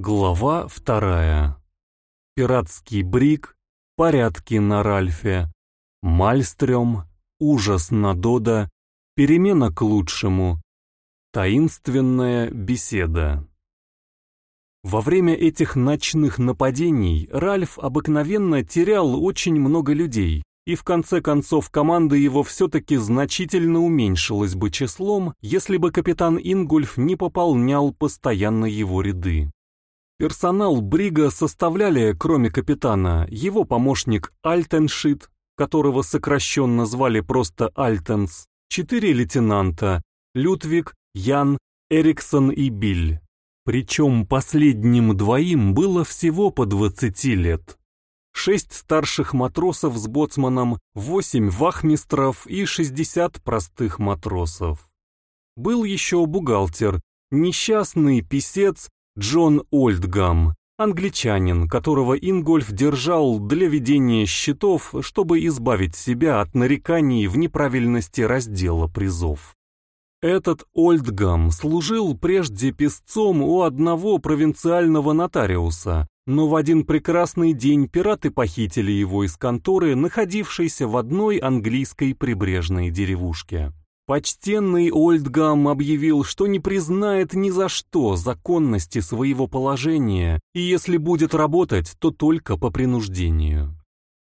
Глава вторая. Пиратский брик, порядки на Ральфе, Мальстрём, ужас на Дода, перемена к лучшему, таинственная беседа. Во время этих ночных нападений Ральф обыкновенно терял очень много людей, и в конце концов команда его все-таки значительно уменьшилась бы числом, если бы капитан Ингульф не пополнял постоянно его ряды. Персонал Брига составляли, кроме капитана, его помощник Альтеншит, которого сокращенно звали просто Альтенс, четыре лейтенанта Людвиг, Ян, Эриксон и Биль. Причем последним двоим было всего по 20 лет. Шесть старших матросов с боцманом, восемь вахмистров и 60 простых матросов. Был еще бухгалтер, несчастный писец Джон Ольдгам, англичанин, которого Ингольф держал для ведения счетов, чтобы избавить себя от нареканий в неправильности раздела призов. Этот Ольдгам служил прежде песцом у одного провинциального нотариуса, но в один прекрасный день пираты похитили его из конторы, находившейся в одной английской прибрежной деревушке. Почтенный Ольдгам объявил, что не признает ни за что законности своего положения, и если будет работать, то только по принуждению.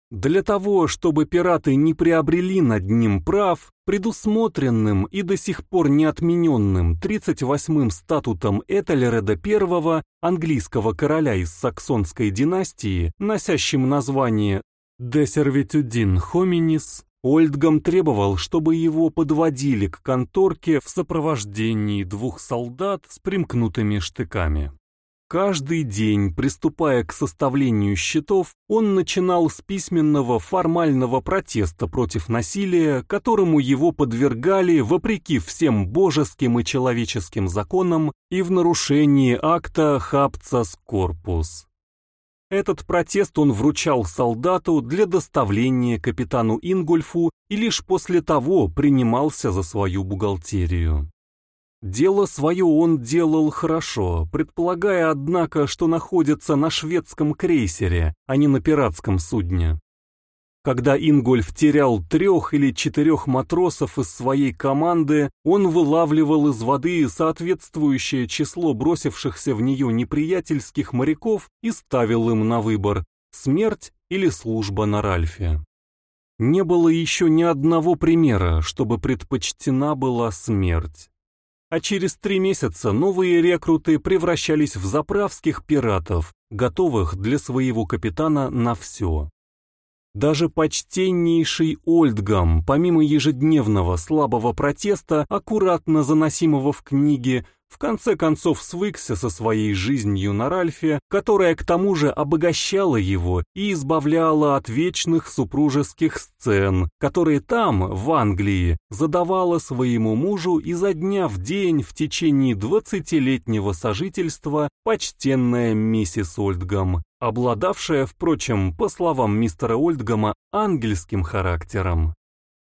Для того, чтобы пираты не приобрели над ним прав, предусмотренным и до сих пор не отмененным 38-м статутом Этельреда I, английского короля из саксонской династии, носящим название «De servitudin hominis», Ольдгам требовал, чтобы его подводили к конторке в сопровождении двух солдат с примкнутыми штыками. Каждый день, приступая к составлению счетов, он начинал с письменного формального протеста против насилия, которому его подвергали вопреки всем божеским и человеческим законам и в нарушении акта Хапцас Корпус. Этот протест он вручал солдату для доставления капитану Ингольфу и лишь после того принимался за свою бухгалтерию. Дело свое он делал хорошо, предполагая, однако, что находится на шведском крейсере, а не на пиратском судне. Когда Ингольф терял трех или четырех матросов из своей команды, он вылавливал из воды соответствующее число бросившихся в нее неприятельских моряков и ставил им на выбор смерть или служба на Ральфе. Не было еще ни одного примера, чтобы предпочтена была смерть а через три месяца новые рекруты превращались в заправских пиратов, готовых для своего капитана на все. Даже почтеннейший Ольдгам, помимо ежедневного слабого протеста, аккуратно заносимого в книге, в конце концов свыкся со своей жизнью на Ральфе, которая к тому же обогащала его и избавляла от вечных супружеских сцен, которые там, в Англии, задавала своему мужу изо дня в день в течение двадцатилетнего сожительства почтенная миссис Ольдгам, обладавшая, впрочем, по словам мистера Ольдгама, ангельским характером.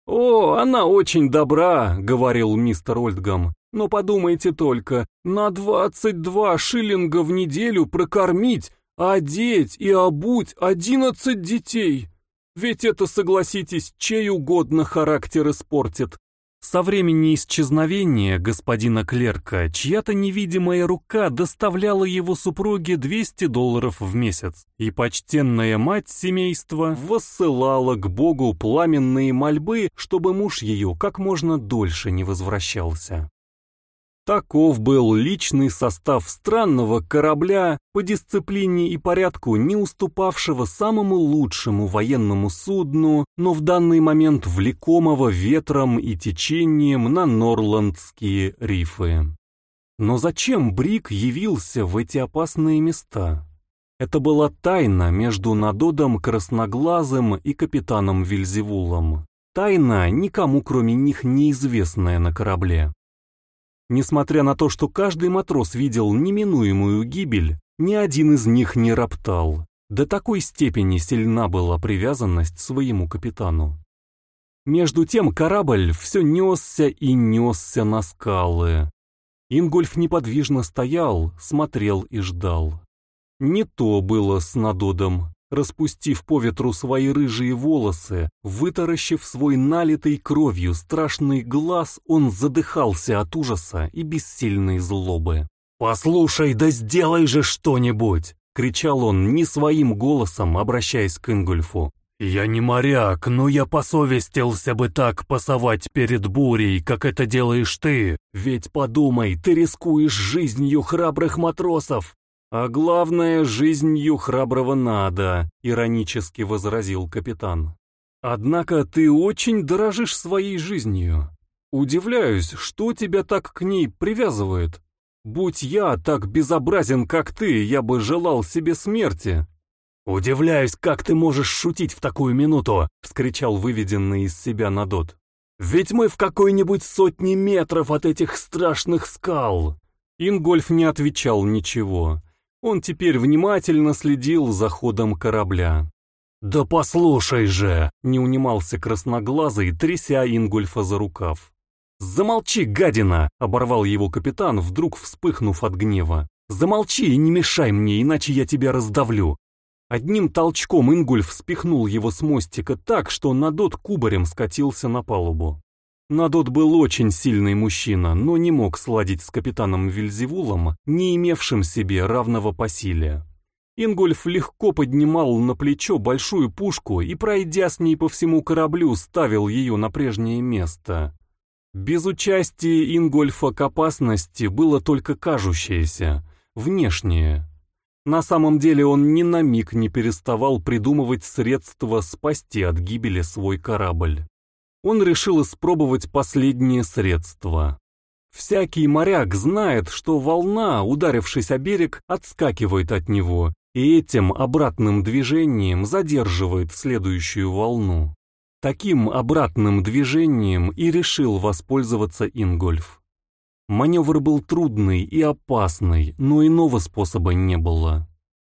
«О, она очень добра», — говорил мистер Ольдгам. «Но подумайте только, на 22 шиллинга в неделю прокормить, одеть и обуть 11 детей. Ведь это, согласитесь, чей угодно характер испортит. Со времени исчезновения господина Клерка чья-то невидимая рука доставляла его супруге 200 долларов в месяц, и почтенная мать семейства воссылала к Богу пламенные мольбы, чтобы муж ее как можно дольше не возвращался. Таков был личный состав странного корабля, по дисциплине и порядку не уступавшего самому лучшему военному судну, но в данный момент влекомого ветром и течением на Норландские рифы. Но зачем Брик явился в эти опасные места? Это была тайна между Надодом Красноглазым и капитаном Вильзевулом. Тайна, никому кроме них неизвестная на корабле. Несмотря на то, что каждый матрос видел неминуемую гибель, ни один из них не роптал. До такой степени сильна была привязанность своему капитану. Между тем корабль все несся и несся на скалы. Ингольф неподвижно стоял, смотрел и ждал. Не то было с Надодом. Распустив по ветру свои рыжие волосы, вытаращив свой налитый кровью страшный глаз, он задыхался от ужаса и бессильной злобы. «Послушай, да сделай же что-нибудь!» — кричал он не своим голосом, обращаясь к Ингульфу. «Я не моряк, но я посовестился бы так пасовать перед бурей, как это делаешь ты. Ведь подумай, ты рискуешь жизнью храбрых матросов. А главное, жизнью храброго надо», — иронически возразил капитан. «Однако ты очень дорожишь своей жизнью. Удивляюсь, что тебя так к ней привязывает. Будь я так безобразен, как ты, я бы желал себе смерти». «Удивляюсь, как ты можешь шутить в такую минуту!» — вскричал выведенный из себя Надот. «Ведь мы в какой-нибудь сотне метров от этих страшных скал!» Ингольф не отвечал ничего. Он теперь внимательно следил за ходом корабля. «Да послушай же!» — не унимался красноглазый, тряся Ингольфа за рукав. «Замолчи, гадина!» — оборвал его капитан, вдруг вспыхнув от гнева. «Замолчи и не мешай мне, иначе я тебя раздавлю. Одним толчком Ингульф спихнул его с мостика так, что Надот кубарем скатился на палубу. Надот был очень сильный мужчина, но не мог сладить с капитаном Вильзевулом, не имевшим себе равного по силе. Ингольф легко поднимал на плечо большую пушку и, пройдя с ней по всему кораблю, ставил ее на прежнее место. Без участия Ингольфа к опасности было только кажущееся, внешнее. На самом деле он ни на миг не переставал придумывать средства спасти от гибели свой корабль. Он решил испробовать последнее средство. Всякий моряк знает, что волна, ударившись о берег, отскакивает от него, и этим обратным движением задерживает следующую волну. Таким обратным движением и решил воспользоваться Ингольф. Маневр был трудный и опасный, но иного способа не было.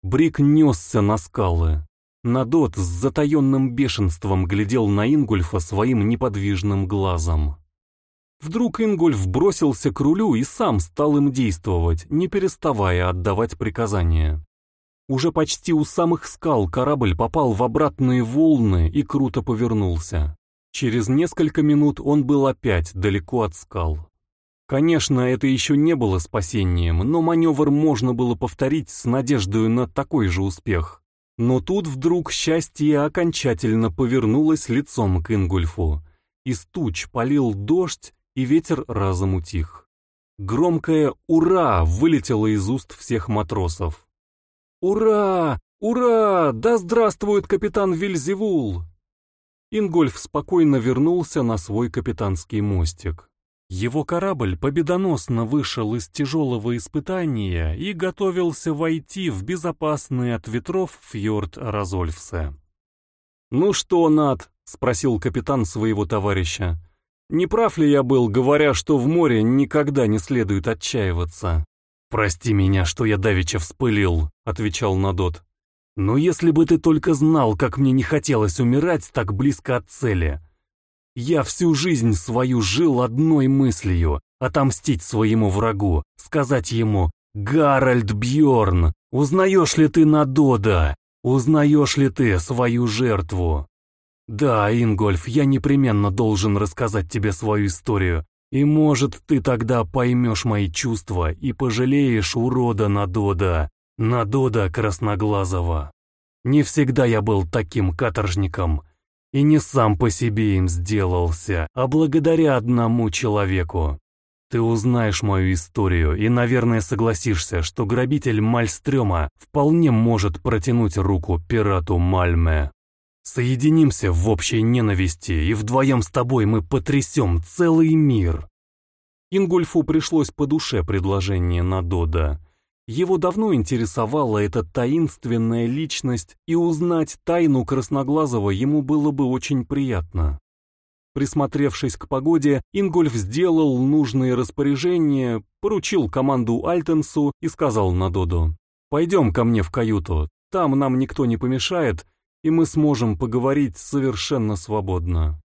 Брик несся на скалы. Надот с затаенным бешенством глядел на Ингульфа своим неподвижным глазом. Вдруг Ингульф бросился к рулю и сам стал им действовать, не переставая отдавать приказания. Уже почти у самых скал корабль попал в обратные волны и круто повернулся. Через несколько минут он был опять далеко от скал. Конечно, это еще не было спасением, но маневр можно было повторить с надеждой на такой же успех. Но тут вдруг счастье окончательно повернулось лицом к Ингульфу. Из туч полил дождь, и ветер разом утих. Громкое «Ура!» вылетело из уст всех матросов. «Ура! Ура! Да здравствует капитан Вильзевул!» Ингольф спокойно вернулся на свой капитанский мостик. Его корабль победоносно вышел из тяжелого испытания и готовился войти в безопасный от ветров фьорд Разольфсе. «Ну что, Над?» — спросил капитан своего товарища. «Не прав ли я был, говоря, что в море никогда не следует отчаиваться?» «Прости меня, что я давеча вспылил», — отвечал Надот. «Но если бы ты только знал, как мне не хотелось умирать так близко от цели. Я всю жизнь свою жил одной мыслью — отомстить своему врагу, сказать ему «Гарольд Бьорн, узнаешь ли ты Надода? Узнаешь ли ты свою жертву?» «Да, Ингольф, я непременно должен рассказать тебе свою историю, и, может, ты тогда поймешь мои чувства и пожалеешь урода Надода, Надода Красноглазого. Не всегда я был таким каторжником, и не сам по себе им сделался, а благодаря одному человеку. Ты узнаешь мою историю и, наверное, согласишься, что грабитель Мальстрёма вполне может протянуть руку пирату Мальме. Соединимся в общей ненависти, и вдвоем с тобой мы потрясем целый мир. Ингульфу пришлось по душе предложение Надода. Его давно интересовала эта таинственная личность, и узнать тайну Красноглазого ему было бы очень приятно. Присмотревшись к погоде, Ингольф сделал нужные распоряжения, поручил команду Альтенсу и сказал Надоду, «Пойдем ко мне в каюту, там нам никто не помешает, и мы сможем поговорить совершенно свободно».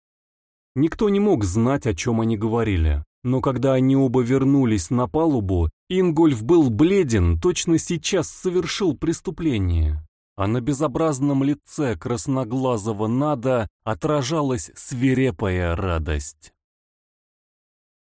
Никто не мог знать, о чем они говорили. Но когда они оба вернулись на палубу, Ингольф был бледен, точно сейчас совершил преступление. А на безобразном лице красноглазого Нада отражалась свирепая радость.